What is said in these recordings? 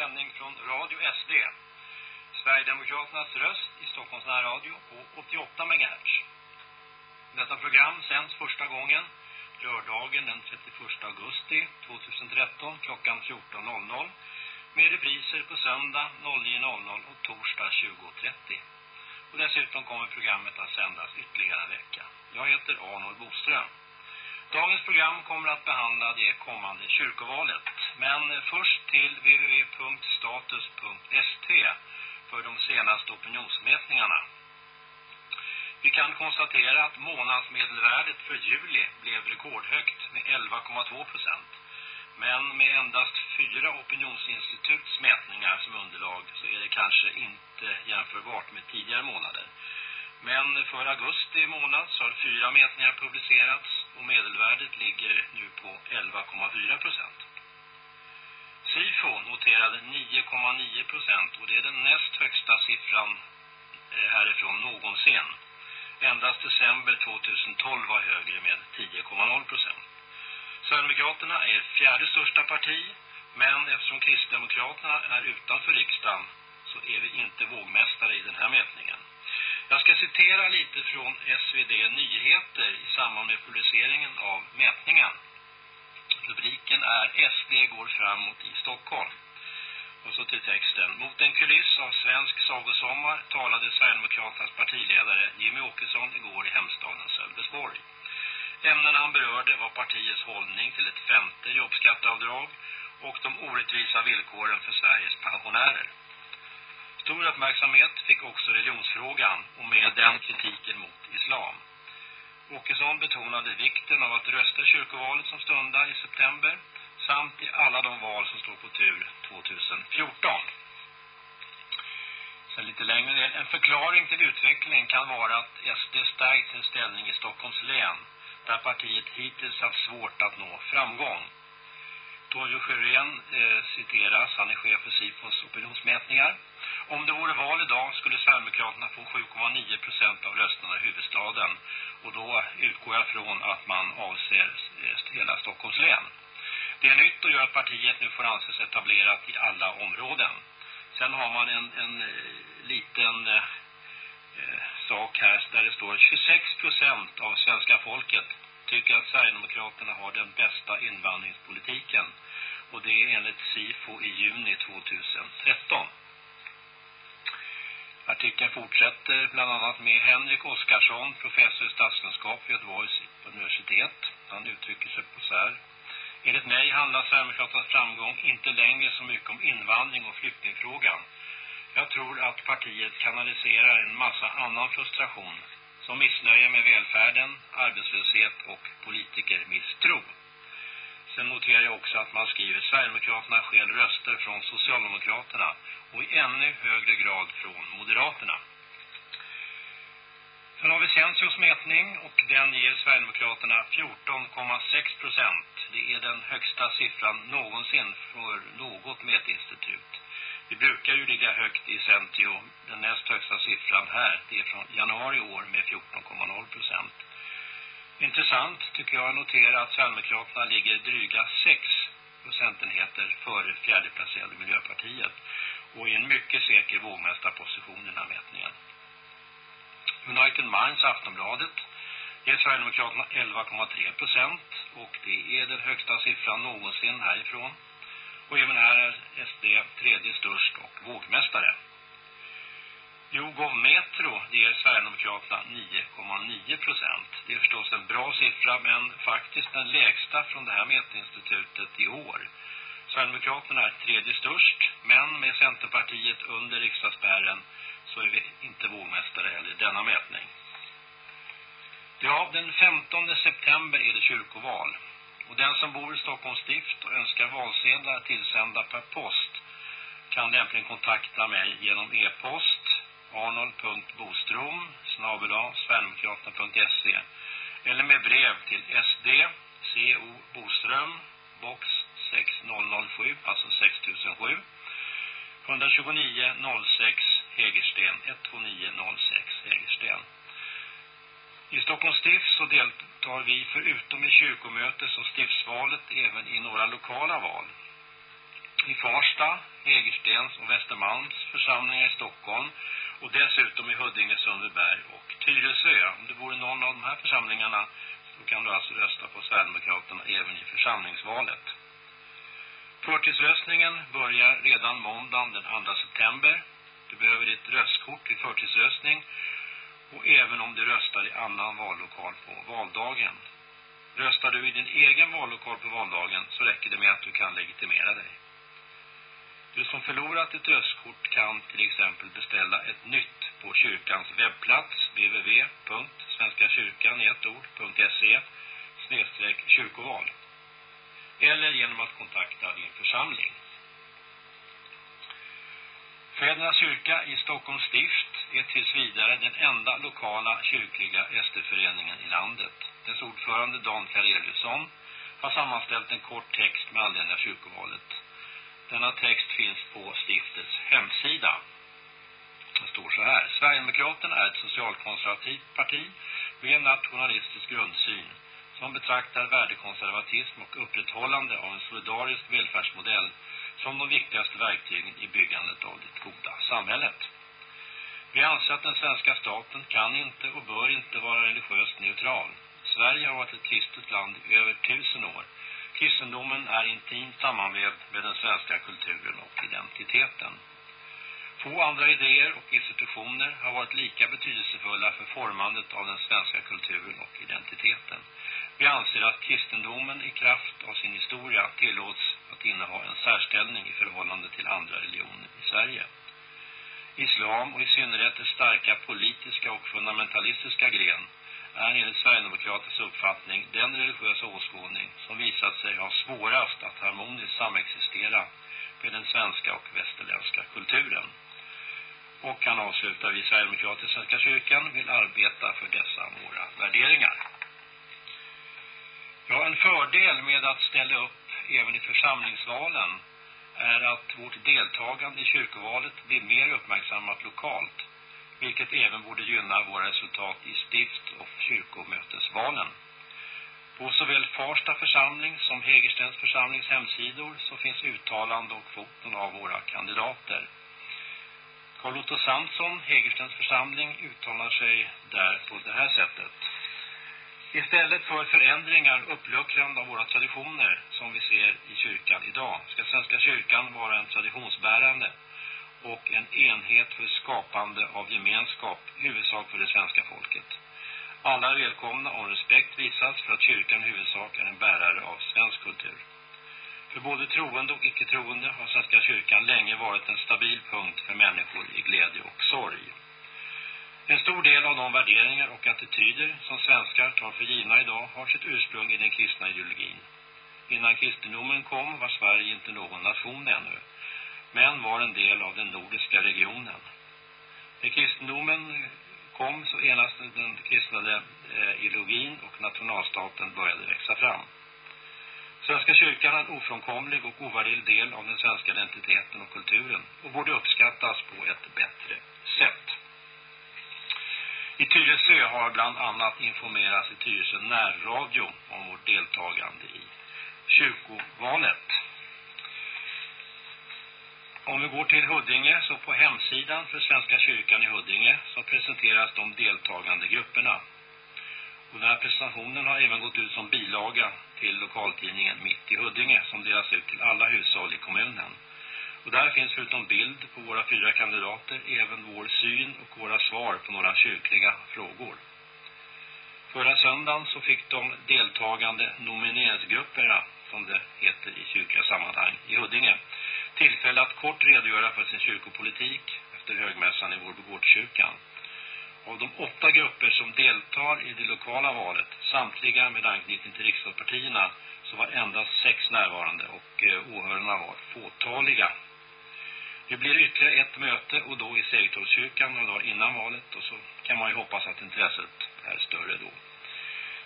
sändning från Radio SD. Sverigedemokraternas röst i Stockholms närradio på 88 MHz. Detta program sänds första gången lördagen den 31 augusti 2013 klockan 14.00 med repriser på söndag 09.00 och torsdag 20.30. Och dessutom kommer programmet att sändas ytterligare en vecka. Jag heter Arnold Boström. Dagens program kommer att behandla det kommande kyrkovalet. Men först till www.status.st för de senaste opinionsmätningarna. Vi kan konstatera att månadsmedelvärdet för juli blev rekordhögt med 11,2 procent. Men med endast fyra opinionsinstituts mätningar som underlag så är det kanske inte jämförbart med tidigare månader. Men för augusti månad så har fyra mätningar publicerats och medelvärdet ligger nu på 11,4 procent. SIFO noterade 9,9 procent och det är den näst högsta siffran eh, härifrån någonsin. Endast december 2012 var högre med 10,0 procent. Sverigedemokraterna är fjärde största parti, men eftersom Kristdemokraterna är utanför riksdagen så är vi inte vågmästare i den här mätningen. Jag ska citera lite från SvD Nyheter i samband med publiceringen av mätningen. Rubriken är SD går framåt i Stockholm. Och så till texten. Mot en kuliss av svensk sagosommar talade Sverigedemokraternas partiledare Jimmy Åkesson igår i hemstaden Sölvesborg. Ämnen han berörde var partiets hållning till ett femte jobbskatteavdrag och de orättvisa villkoren för Sveriges pensionärer. Stor uppmärksamhet fick också religionsfrågan och med den kritiken mot islam. Åkesson betonade vikten av att rösta kyrkovalet som stundar i september samt i alla de val som står på tur 2014. Sen lite längre ner. En förklaring till utvecklingen kan vara att SD stärkt sin ställning i Stockholms län där partiet hittills haft svårt att nå framgång. Torgny Sjörén eh, citeras, han är chef för SIFOs opinionsmätningar. Om det vore val idag skulle Sverigedemokraterna få 7,9 procent av rösterna i huvudstaden. Och då utgår jag från att man avser eh, hela Stockholms län. Det är nytt och gör att partiet nu får anses etablerat i alla områden. Sen har man en, en eh, liten eh, eh, sak här där det står 26 procent av svenska folket tycker att Sverigedemokraterna har den bästa invandringspolitiken. Och det är enligt SIFO i juni 2013. Artikeln fortsätter bland annat med Henrik Oskarsson, professor i statskunskap vid Göteborgs universitet. Han uttrycker sig på så här. Enligt mig handlar Sverigedemokraternas framgång inte längre så mycket om invandring och flyktingfrågan. Jag tror att partiet kanaliserar en massa annan frustration som missnöje med välfärden, arbetslöshet och politikermisstro. Sen noterar jag också att man skriver Sverigedemokraterna skäl röster från Socialdemokraterna och i ännu högre grad från Moderaterna. Sen har vi Censios mätning och den ger Sverigedemokraterna 14,6 procent. Det är den högsta siffran någonsin för något mätinstitut. Vi brukar ju ligga högt i Centio. Den näst högsta siffran här, det är från januari i år med 14,0 procent. Intressant tycker jag att notera att Sverigedemokraterna ligger dryga 6 procentenheter före fjärdeplacerade Miljöpartiet och i en mycket säker vågmästarposition i den här mätningen. United Minds Aftonbladet ger Sverigedemokraterna 11,3 procent och det är den högsta siffran någonsin härifrån. Och även här är SD tredje störst och vågmästare. Jogov Metro ger Sverigedemokraterna 9,9 procent. Det är förstås en bra siffra men faktiskt den lägsta från det här mätinstitutet i år. Sverigedemokraterna är tredje störst men med Centerpartiet under riksdagsspärren så är vi inte vågmästare heller i denna mätning. Ja, den 15 september är det kyrkoval. Och den som bor i Stockholms stift och önskar valsedlar tillsända per post kan lämpligen kontakta mig genom e-post arnold.bostrom sverigedemokraterna.se eller med brev till SD CO Boström box 6007 alltså 6007 129 06 Hägersten 12906 Hägersten. I Stockholms stift så deltar vi förutom i kyrkomötes- och stiftsvalet även i några lokala val. I Farsta Hägerstens och Västermalms församlingar i Stockholm och dessutom i Huddinge, Sundbyberg och Tyresö. Om det vore någon av de här församlingarna så kan du alltså rösta på Sverigedemokraterna även i församlingsvalet. Förtidsröstningen börjar redan måndagen den 2 september. Du behöver ditt röstkort vid förtidsröstning och även om du röstar i annan vallokal på valdagen. Röstar du i din egen vallokal på valdagen så räcker det med att du kan legitimera dig. Du som förlorat ett röstkort kan till exempel beställa ett nytt på kyrkans webbplats www.svenskakyrkan.se snedstreck kyrkoval, eller genom att kontakta din församling. Fädernas kyrka i Stockholms stift är tills vidare den enda lokala kyrkliga SD-föreningen i landet. Dess ordförande Dan Kareliusson har sammanställt en kort text med anledning av kyrkovalet. Denna text finns på stiftets hemsida. Det står så här. Sverigedemokraterna är ett socialkonservativt parti med en nationalistisk grundsyn som betraktar värdekonservatism och upprätthållande av en solidarisk välfärdsmodell som de viktigaste verktygen i byggandet av det goda samhället. Vi anser att den svenska staten kan inte och bör inte vara religiöst neutral. Sverige har varit ett kristet land i över tusen år. Kristendomen är intimt sammanvävd med den svenska kulturen och identiteten. Få andra idéer och institutioner har varit lika betydelsefulla för formandet av den svenska kulturen och identiteten. Vi anser att kristendomen i kraft av sin historia tillåts att inneha en särställning i förhållande till andra religioner i Sverige. Islam och i synnerhet det starka politiska och fundamentalistiska gren är enligt Sverigedemokraternas uppfattning den religiösa åskådning som visat sig ha svårast att harmoniskt samexistera med den svenska och västerländska kulturen. Och kan avsluta vi Sverigedemokrater i Svenska kyrkan vill arbeta för dessa våra värderingar. Ja, en fördel med att ställa upp även i församlingsvalen är att vårt deltagande i kyrkovalet blir mer uppmärksammat lokalt, vilket även borde gynna våra resultat i stift- och kyrkomötesvalen. På såväl Farsta församling som Hägerstens församlings hemsidor så finns uttalande och foton av våra kandidater. Carl-Otto Samson, Hägerstens församling, uttalar sig där på det här sättet. Istället för förändringar uppluckrande av våra traditioner som vi ser i kyrkan idag ska Svenska kyrkan vara en traditionsbärande och en enhet för skapande av gemenskap, huvudsak för det svenska folket. Alla är välkomna och respekt visas för att kyrkan huvudsak är en bärare av svensk kultur. För både troende och icke-troende har Svenska kyrkan länge varit en stabil punkt för människor i glädje och sorg. En stor del av de värderingar och attityder som svenskar tar för givna idag har sitt ursprung i den kristna ideologin. Innan kristendomen kom var Sverige inte någon nation ännu, men var en del av den nordiska regionen. När kristendomen kom så enast den kristnade eh, ideologin och nationalstaten började växa fram. Svenska kyrkan är en ofrånkomlig och ovärderlig del av den svenska identiteten och kulturen och borde uppskattas på ett bättre sätt. I Tyresö har bland annat informerats i Tyresö närradio om vårt deltagande i kyrkovalet. Om vi går till Huddinge så på hemsidan för Svenska kyrkan i Huddinge så presenteras de deltagande grupperna. Och den här presentationen har även gått ut som bilaga till lokaltidningen Mitt i Huddinge som delas ut till alla hushåll i kommunen. Och där finns förutom bild på våra fyra kandidater även vår syn och våra svar på några kyrkliga frågor. Förra söndagen så fick de deltagande nomineringsgrupperna, som det heter i kyrkliga sammanhang, i Huddinge, tillfälle att kort redogöra för sin kyrkopolitik efter högmässan i Vårbogårdskyrkan. Av de åtta grupper som deltar i det lokala valet, samtliga med anknytning till riksdagspartierna, så var endast sex närvarande och eh, åhörarna var fåtaliga. Det blir ytterligare ett möte och då i Segertorpskyrkan några dagar innan valet och så kan man ju hoppas att intresset är större då.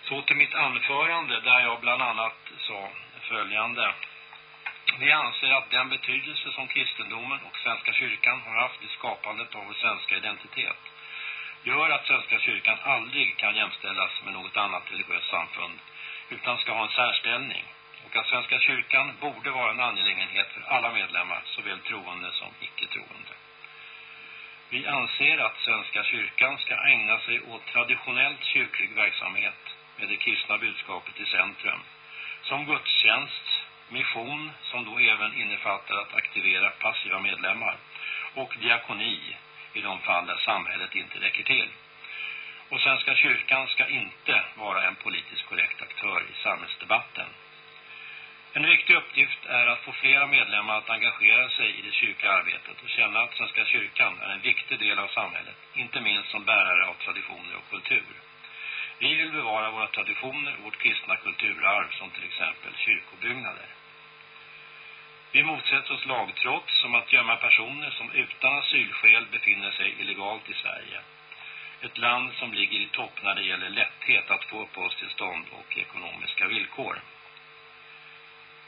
Så till mitt anförande där jag bland annat sa följande. Vi anser att den betydelse som kristendomen och Svenska kyrkan har haft i skapandet av vår svenska identitet gör att Svenska kyrkan aldrig kan jämställas med något annat religiöst samfund utan ska ha en särställning och att Svenska kyrkan borde vara en angelägenhet för alla medlemmar, såväl troende som icke-troende. Vi anser att Svenska kyrkan ska ägna sig åt traditionellt kyrklig verksamhet med det kristna budskapet i centrum, som gudstjänst, mission som då även innefattar att aktivera passiva medlemmar och diakoni i de fall där samhället inte räcker till. Och Svenska kyrkan ska inte vara en politiskt korrekt aktör i samhällsdebatten. En viktig uppgift är att få flera medlemmar att engagera sig i det kyrkliga arbetet och känna att Svenska kyrkan är en viktig del av samhället, inte minst som bärare av traditioner och kultur. Vi vill bevara våra traditioner och vårt kristna kulturarv som till exempel kyrkobyggnader. Vi motsätter oss lagtrots som att gömma personer som utan asylskäl befinner sig illegalt i Sverige. Ett land som ligger i topp när det gäller lätthet att få uppehållstillstånd och ekonomiska villkor.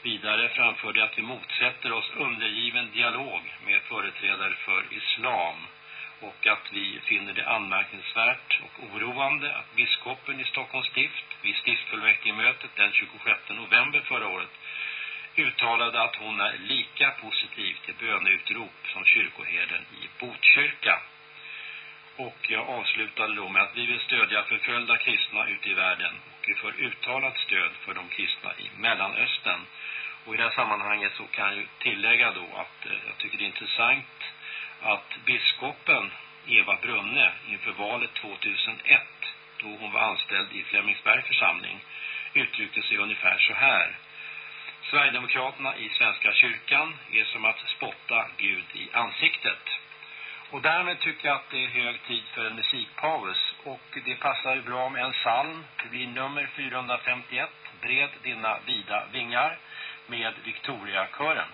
Vidare framförde att vi motsätter oss undergiven dialog med företrädare för islam och att vi finner det anmärkningsvärt och oroande att biskopen i Stockholms stift vid stiftfullmäktigemötet den 26 november förra året uttalade att hon är lika positiv till böneutrop som kyrkoherden i Botkyrka. Och jag avslutade då med att vi vill stödja förföljda kristna ute i världen och för uttalat stöd för de kristna i Mellanöstern. Och i det här sammanhanget så kan jag tillägga då att eh, jag tycker det är intressant att biskopen Eva Brunne inför valet 2001 då hon var anställd i Flemingsberg församling uttryckte sig ungefär så här. Sverigedemokraterna i Svenska kyrkan är som att spotta Gud i ansiktet. Och därmed tycker jag att det är hög tid för en musikpaus. Och det passar ju bra med en psalm. Det blir nummer 451, Bred dina vida vingar, med Victoria-kören.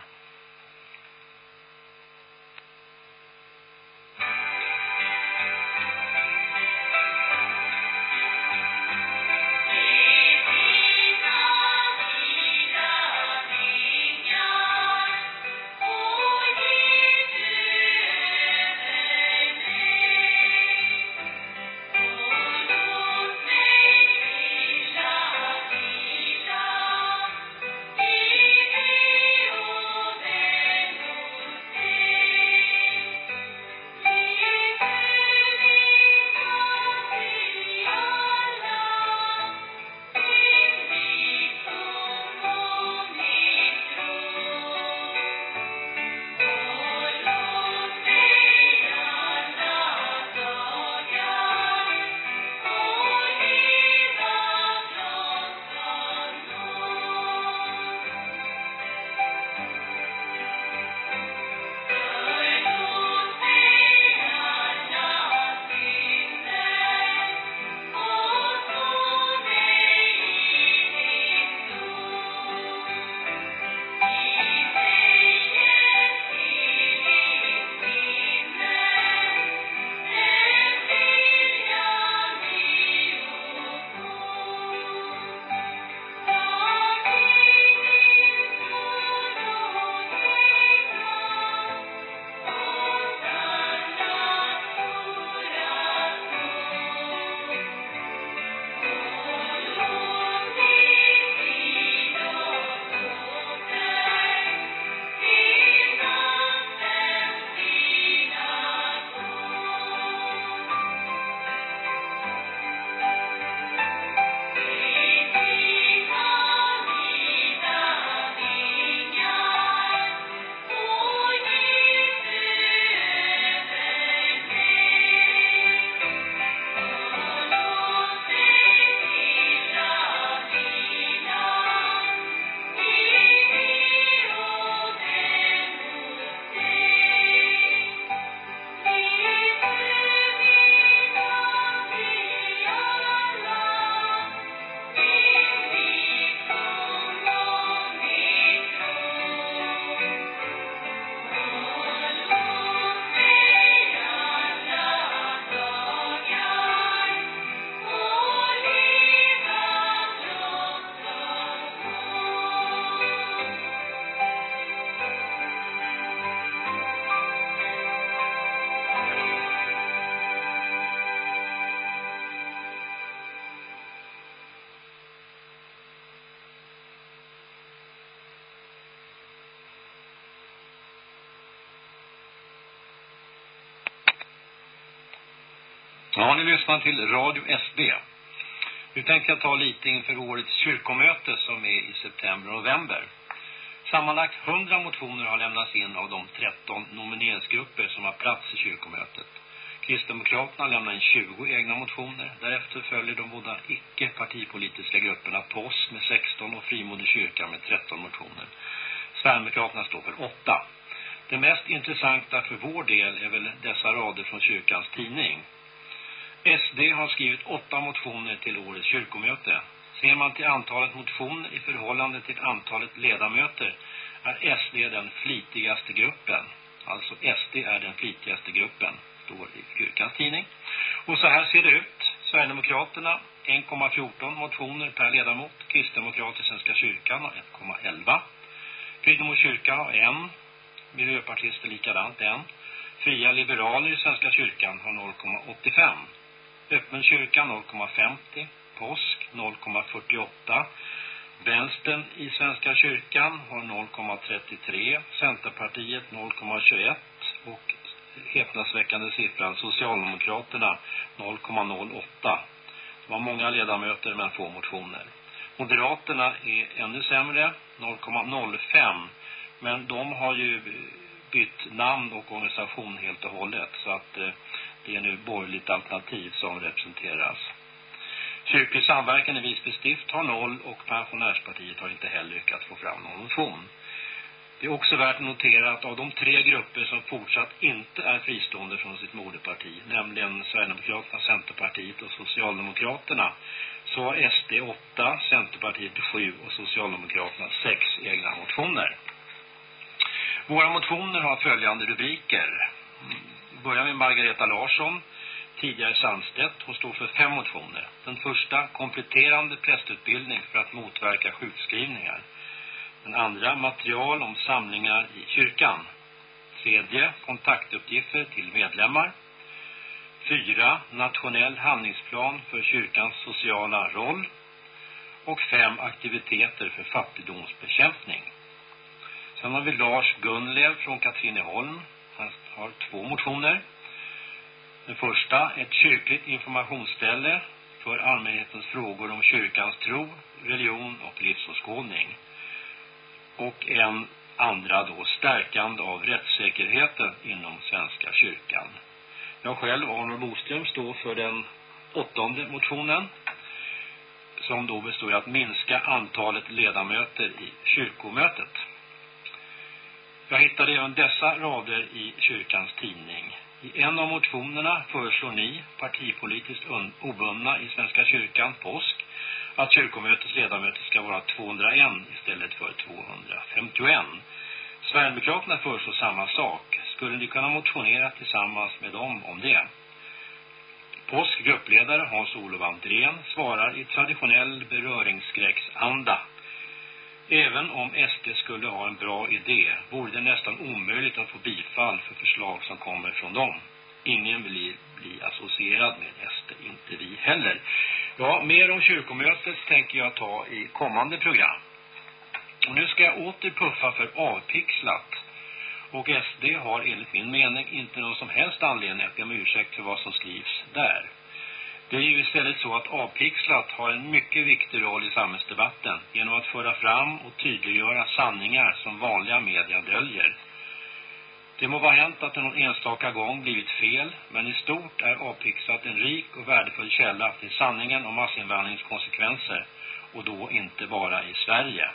Ja, ni lyssnar till Radio SD. Nu tänkte jag ta lite inför årets kyrkomöte som är i september och november. Sammanlagt 100 motioner har lämnats in av de 13 nomineringsgrupper som har plats i kyrkomötet. Kristdemokraterna lämnar in 20 egna motioner. Därefter följer de båda icke-partipolitiska grupperna POS med 16 och Frimodig kyrka med 13 motioner. Sverigedemokraterna står för 8. Det mest intressanta för vår del är väl dessa rader från kyrkans tidning. SD har skrivit åtta motioner till årets kyrkomöte. Ser man till antalet motioner i förhållande till antalet ledamöter är SD den flitigaste gruppen. Alltså SD är den flitigaste gruppen, står i kyrkans tidning. Och så här ser det ut. Sverigedemokraterna 1,14 motioner per ledamot. Kristdemokrater Svenska kyrkan har 1,11. Frydemo kyrkan har en. Miljöpartister likadant en. Fria liberaler i Svenska kyrkan har 0,85. Öppen kyrka 0,50. Påsk 0,48. Vänstern i Svenska kyrkan har 0,33. Centerpartiet 0,21. Och häpnadsväckande siffran Socialdemokraterna 0,08. Det var många ledamöter men få motioner. Moderaterna är ännu sämre, 0,05. Men de har ju bytt namn och organisation helt och hållet. Så att eh, det är nu borgerligt alternativ som representeras. Kyrklig samverkan i Visby stift har noll och pensionärspartiet har inte heller lyckats få fram någon motion. Det är också värt att notera att av de tre grupper som fortsatt inte är fristående från sitt moderparti, nämligen Sverigedemokraterna, Centerpartiet och Socialdemokraterna, så har SD 8, Centerpartiet 7 och Socialdemokraterna 6 egna motioner. Våra motioner har följande rubriker. Börjar med Margareta Larsson, tidigare Sandstedt. Hon står för fem motioner. Den första, kompletterande prästutbildning för att motverka sjukskrivningar. Den andra, material om samlingar i kyrkan. Tredje, kontaktuppgifter till medlemmar. Fyra, nationell handlingsplan för kyrkans sociala roll. Och fem, aktiviteter för fattigdomsbekämpning. Sen har vi Lars Gunlev från Katrineholm. Har två motioner. Den första, ett kyrkligt informationsställe för allmänhetens frågor om kyrkans tro, religion och livsåskådning. Och en andra då, stärkande av rättssäkerheten inom Svenska kyrkan. Jag själv, Arnold Boström, står för den åttonde motionen som då består i att minska antalet ledamöter i kyrkomötet. Jag hittade även dessa rader i kyrkans tidning. I en av motionerna föreslår ni, partipolitiskt obundna i Svenska kyrkan, påsk, att kyrkomötets ledamöter ska vara 201 istället för 251. Sverigedemokraterna föreslår samma sak. Skulle ni kunna motionera tillsammans med dem om det? Påsk gruppledare Hans-Olof Andrén svarar i traditionell beröringsskräcksanda Även om SD skulle ha en bra idé vore det nästan omöjligt att få bifall för förslag som kommer från dem. Ingen vill bli associerad med SD, inte vi heller. Ja, mer om kyrkomötet tänker jag ta i kommande program. Och nu ska jag åter puffa för avpixlat. Och SD har enligt min mening inte någon som helst anledning att be om ursäkt för vad som skrivs där. Det är ju istället så att Avpixlat har en mycket viktig roll i samhällsdebatten genom att föra fram och tydliggöra sanningar som vanliga media döljer. Det må vara hänt att det någon enstaka gång blivit fel, men i stort är Avpixlat en rik och värdefull källa till sanningen om massinvandringskonsekvenser och då inte bara i Sverige.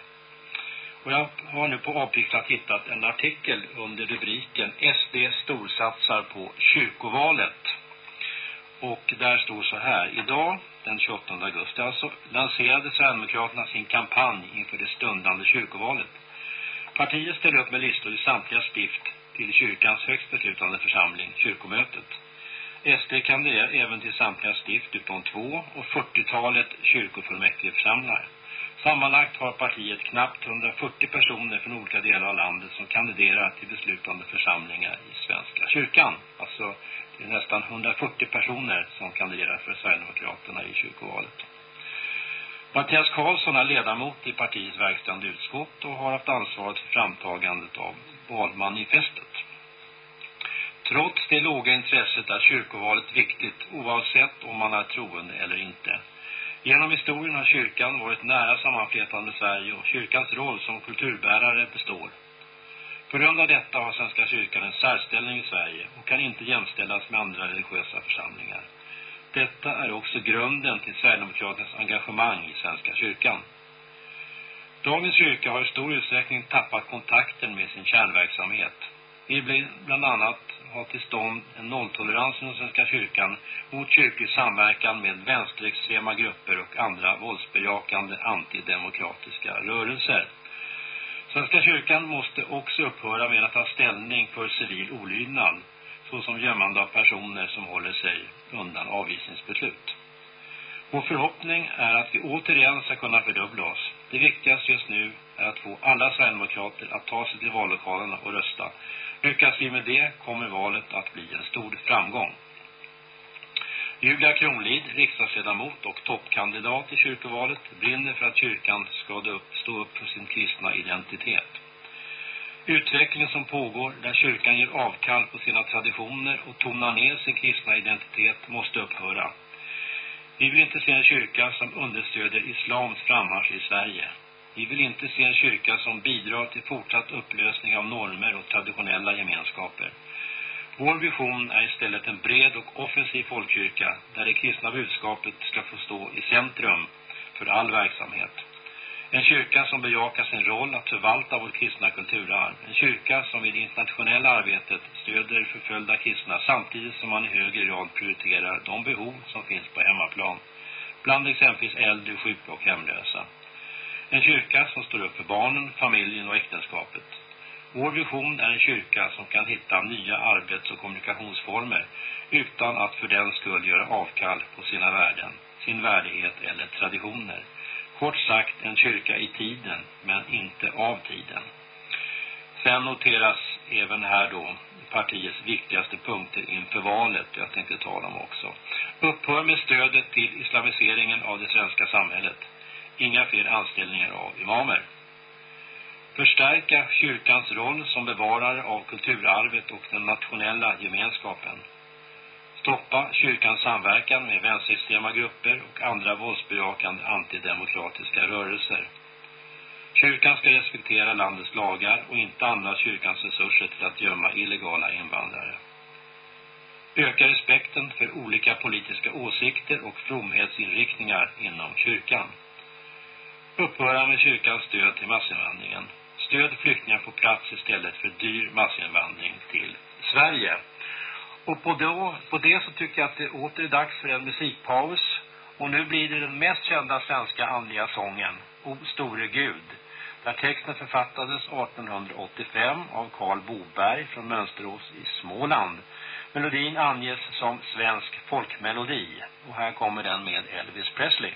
Och jag har nu på Avpixlat hittat en artikel under rubriken SD storsatsar på kyrkovalet. Och där står så här. Idag, den 28 augusti alltså, lanserade Sverigedemokraterna sin kampanj inför det stundande kyrkovalet. Partiet ställer upp med listor i samtliga stift till kyrkans högst beslutande församling, kyrkomötet. SD kandiderar även till samtliga stift utom två och 40-talet kyrkofullmäktige. Sammanlagt har partiet knappt 140 personer från olika delar av landet som kandiderar till beslutande församlingar i Svenska kyrkan. Alltså det är nästan 140 personer som kandiderar för Sverigedemokraterna i kyrkovalet. Mattias Karlsson är ledamot i partiets verkställande utskott och har haft ansvaret för framtagandet av valmanifestet. Trots det låga intresset är kyrkovalet viktigt oavsett om man är troende eller inte. Genom historien har kyrkan varit nära sammanflätad med Sverige och kyrkans roll som kulturbärare består. På grund av detta har Svenska kyrkan en särställning i Sverige och kan inte jämställas med andra religiösa församlingar. Detta är också grunden till Sverigedemokraternas engagemang i Svenska kyrkan. Dagens kyrka har i stor utsträckning tappat kontakten med sin kärnverksamhet. Vi vill bland annat ha till stånd en nolltolerans inom Svenska kyrkan mot kyrklig samverkan med vänsterextrema grupper och andra våldsbejakande antidemokratiska rörelser. Svenska kyrkan måste också upphöra med att ta ställning för civil olydnad såsom gömmande av personer som håller sig undan avvisningsbeslut. Vår förhoppning är att vi återigen ska kunna fördubbla oss. Det viktigaste just nu är att få alla Sverigedemokrater att ta sig till vallokalerna och rösta. Lyckas vi med det kommer valet att bli en stor framgång. Julia Kronlid, riksdagsledamot och toppkandidat i kyrkovalet, brinner för att kyrkan ska stå upp för sin kristna identitet. Utvecklingen som pågår där kyrkan ger avkall på sina traditioner och tonar ner sin kristna identitet måste upphöra. Vi vill inte se en kyrka som understöder islams frammarsch i Sverige. Vi vill inte se en kyrka som bidrar till fortsatt upplösning av normer och traditionella gemenskaper. Vår vision är istället en bred och offensiv folkkyrka där det kristna budskapet ska få stå i centrum för all verksamhet. En kyrka som bejakar sin roll att förvalta vårt kristna kulturarv. En kyrka som i det internationella arbetet stöder förföljda kristna samtidigt som man i högre grad prioriterar de behov som finns på hemmaplan. Bland exempelvis äldre, sjuka och hemlösa. En kyrka som står upp för barnen, familjen och äktenskapet. Vår vision är en kyrka som kan hitta nya arbets- och kommunikationsformer utan att för den skull göra avkall på sina värden, sin värdighet eller traditioner. Kort sagt en kyrka i tiden, men inte av tiden. Sen noteras även här då partiets viktigaste punkter inför valet. Jag tänkte ta dem också. Upphör med stödet till islamiseringen av det svenska samhället. Inga fler anställningar av imamer. Förstärka kyrkans roll som bevarare av kulturarvet och den nationella gemenskapen. Stoppa kyrkans samverkan med vänsterextrema grupper och andra våldsbejakande antidemokratiska rörelser. Kyrkan ska respektera landets lagar och inte använda kyrkans resurser till att gömma illegala invandrare. Öka respekten för olika politiska åsikter och fromhetsinriktningar inom kyrkan. Upphöra med kyrkans stöd till massinvandringen. Stöd flyktingar på plats istället för dyr massinvandring till Sverige. Och på, då, på det så tycker jag att det åter är dags för en musikpaus. Och nu blir det den mest kända svenska andliga sången, O store Gud. Där texten författades 1885 av Karl Boberg från Mönsterås i Småland. Melodin anges som svensk folkmelodi. Och här kommer den med Elvis Presley.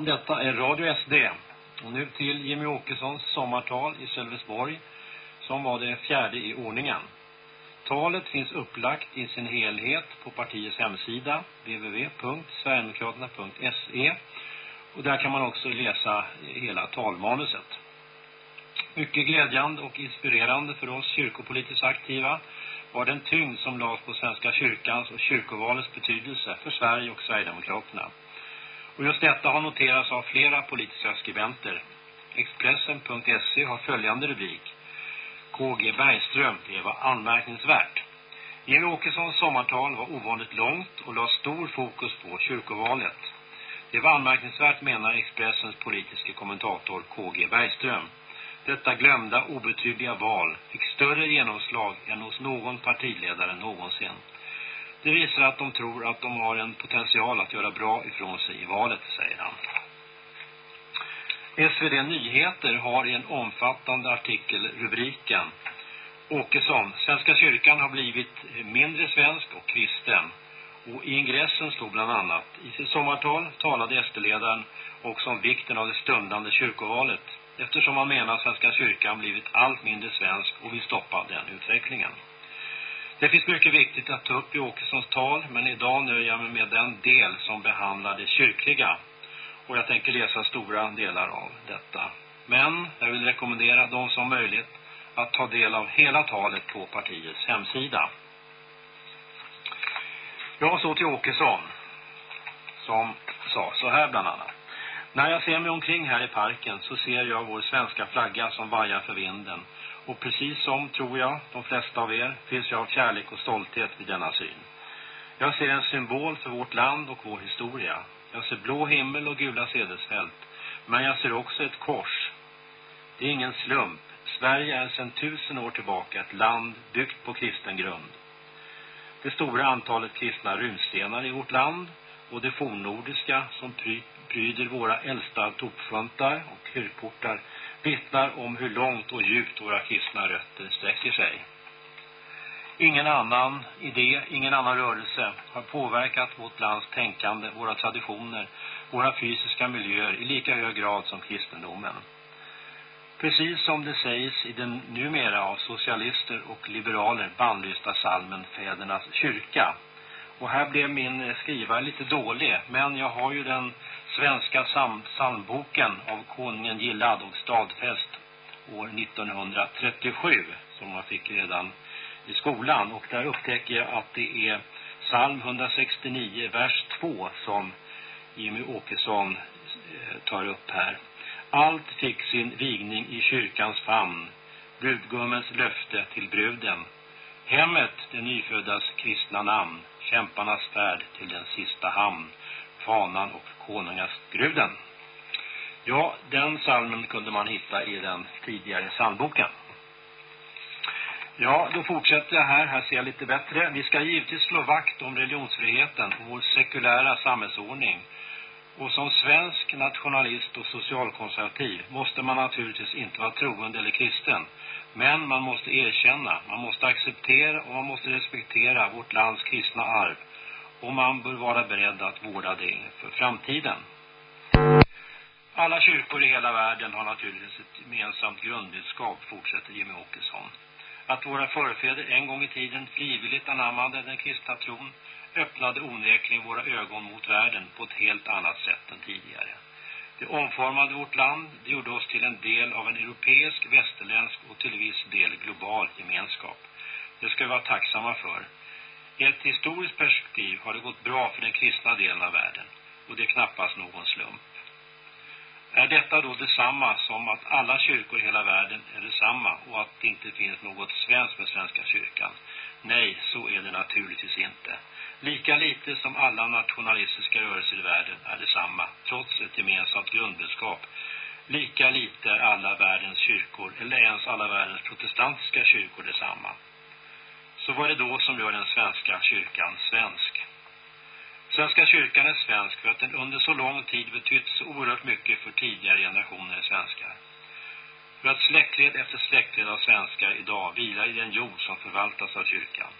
Ja, detta är Radio SD. Och nu till Jimmy Åkessons sommartal i Sölvesborg som var det fjärde i ordningen. Talet finns upplagt i sin helhet på partiets hemsida www.sverigedemokraterna.se och där kan man också läsa hela talmanuset. Mycket glädjande och inspirerande för oss kyrkopolitiskt aktiva var den tyngd som lades på Svenska kyrkans och kyrkovalets betydelse för Sverige och Sverigedemokraterna. Och just detta har noterats av flera politiska skribenter. Expressen.se har följande rubrik. KG Bergström, det var anmärkningsvärt. Jimmy Åkessons sommartal var ovanligt långt och la stor fokus på kyrkovalet. Det var anmärkningsvärt menar Expressens politiska kommentator KG Bergström. Detta glömda obetydliga val fick större genomslag än hos någon partiledare någonsin. Det visar att de tror att de har en potential att göra bra ifrån sig i valet, säger han. SvD Nyheter har i en omfattande artikel rubriken Åkesson, Svenska kyrkan har blivit mindre svensk och kristen. Och i ingressen stod bland annat, i sitt sommartal talade SD-ledaren också om vikten av det stundande kyrkovalet eftersom man menar att Svenska kyrkan blivit allt mindre svensk och vill stoppa den utvecklingen. Det finns mycket viktigt att ta upp i Åkessons tal men idag nöjer jag mig med den del som behandlar det kyrkliga och jag tänker läsa stora delar av detta. Men jag vill rekommendera de som möjligt att ta del av hela talet på partiets hemsida. Jag så till Åkesson som sa så här bland annat. När jag ser mig omkring här i parken så ser jag vår svenska flagga som vajar för vinden. Och precis som, tror jag, de flesta av er, finns jag av kärlek och stolthet vid denna syn. Jag ser en symbol för vårt land och vår historia. Jag ser blå himmel och gula sedelsfält. Men jag ser också ett kors. Det är ingen slump. Sverige är sedan tusen år tillbaka ett land byggt på kristen grund. Det stora antalet kristna runstenar i vårt land och det fornnordiska som pryder våra äldsta topfuntar och kyrkportar vittnar om hur långt och djupt våra kristna rötter sträcker sig. Ingen annan idé, ingen annan rörelse har påverkat vårt lands tänkande, våra traditioner, våra fysiska miljöer i lika hög grad som kristendomen. Precis som det sägs i den numera av socialister och liberaler bandlysta salmen Fädernas kyrka. Och här blev min skrivare lite dålig, men jag har ju den svenska psalmboken av konungen gillad och stadfäst år 1937 som man fick redan i skolan och där upptäcker jag att det är psalm 169 vers 2 som Jimmy Åkesson eh, tar upp här. Allt fick sin vigning i kyrkans famn, brudgummens löfte till bruden. Hemmet, det nyföddas kristna namn, kämparnas färd till den sista hamn, fanan och konungasgruden. Ja, den salmen kunde man hitta i den tidigare psalmboken. Ja, då fortsätter jag här. Här ser jag lite bättre. Vi ska givetvis slå vakt om religionsfriheten och vår sekulära samhällsordning. Och som svensk nationalist och socialkonservativ måste man naturligtvis inte vara troende eller kristen. Men man måste erkänna, man måste acceptera och man måste respektera vårt lands kristna arv. Och man bör vara beredd att vårda det för framtiden. Alla kyrkor i hela världen har naturligtvis ett gemensamt grundbudskap, fortsätter Jimmy Åkesson att våra förfäder en gång i tiden frivilligt anammade den kristna tron öppnade onekligen våra ögon mot världen på ett helt annat sätt än tidigare. Det omformade vårt land, det gjorde oss till en del av en europeisk, västerländsk och till viss del global gemenskap. Det ska vi vara tacksamma för. I ett historiskt perspektiv har det gått bra för den kristna delen av världen och det är knappast någon slump. Är detta då detsamma som att alla kyrkor i hela världen är detsamma och att det inte finns något svenskt med Svenska kyrkan? Nej, så är det naturligtvis inte. Lika lite som alla nationalistiska rörelser i världen är detsamma, trots ett gemensamt grundbudskap. Lika lite är alla världens kyrkor, eller ens alla världens protestantiska kyrkor detsamma. Så var det då som gör den svenska kyrkan svensk? Svenska kyrkan är svensk för att den under så lång tid betytt så oerhört mycket för tidigare generationer svenskar. För att släktled efter släktled av svenskar idag vilar i den jord som förvaltas av kyrkan.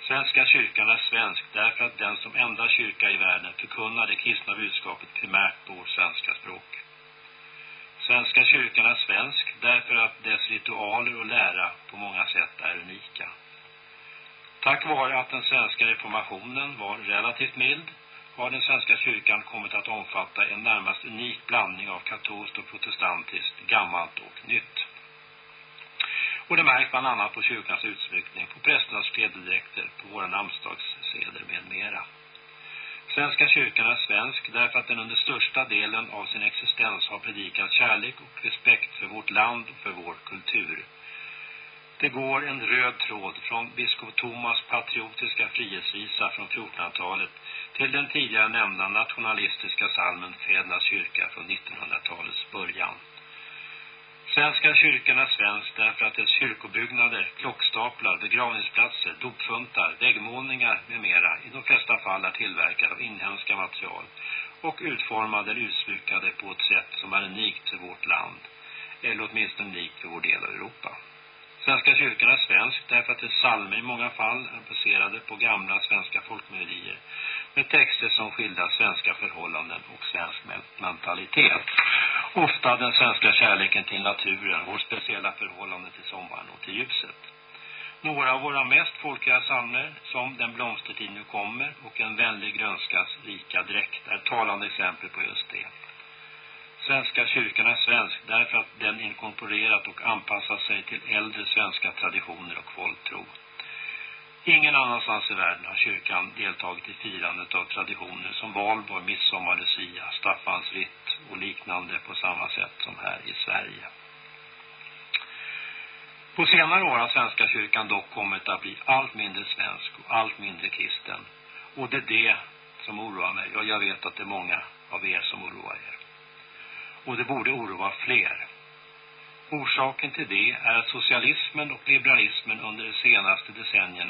Svenska kyrkan är svensk därför att den som enda kyrka i världen förkunnar det kristna budskapet primärt på vårt svenska språk. Svenska kyrkan är svensk därför att dess ritualer och lära på många sätt är unika. Tack vare att den svenska reformationen var relativt mild har den svenska kyrkan kommit att omfatta en närmast unik blandning av katolskt och protestantiskt, gammalt och nytt. Och det märks bland annat på kyrkans utsmyckning, på prästernas klädedräkter, på våra namnsdagsseder med mera. Svenska kyrkan är svensk därför att den under största delen av sin existens har predikat kärlek och respekt för vårt land och för vår kultur. Det går en röd tråd från biskop Thomas patriotiska frihetsvisa från 1400-talet till den tidigare nämnda nationalistiska salmen Fädernas kyrka från 1900-talets början. Svenska kyrkan är svensk därför att dess kyrkobyggnader, klockstaplar, begravningsplatser, dopfuntar, väggmålningar med mera i de flesta fall är tillverkade av inhemska material och utformade eller utsmyckade på ett sätt som är unikt för vårt land, eller åtminstone unikt för vår del av Europa. Svenska kyrkan är svensk därför att dess salmer i många fall är baserade på gamla svenska folkmelodier med texter som skildrar svenska förhållanden och svensk mentalitet. Ofta den svenska kärleken till naturen, vårt speciella förhållande till sommaren och till ljuset. Några av våra mest folkliga salmer, som Den blomstertid nu kommer och En vänlig grönskas rika dräkt, är talande exempel på just det. Svenska kyrkan är svensk därför att den inkorporerat och anpassat sig till äldre svenska traditioner och folktro. Ingen annanstans i världen har kyrkan deltagit i firandet av traditioner som valborg, midsommar, lucia, Staffans ritt och liknande på samma sätt som här i Sverige. På senare år har Svenska kyrkan dock kommit att bli allt mindre svensk och allt mindre kristen. Och det är det som oroar mig. Och jag vet att det är många av er som oroar er. Och det borde oroa fler. Orsaken till det är att socialismen och liberalismen under de senaste decennierna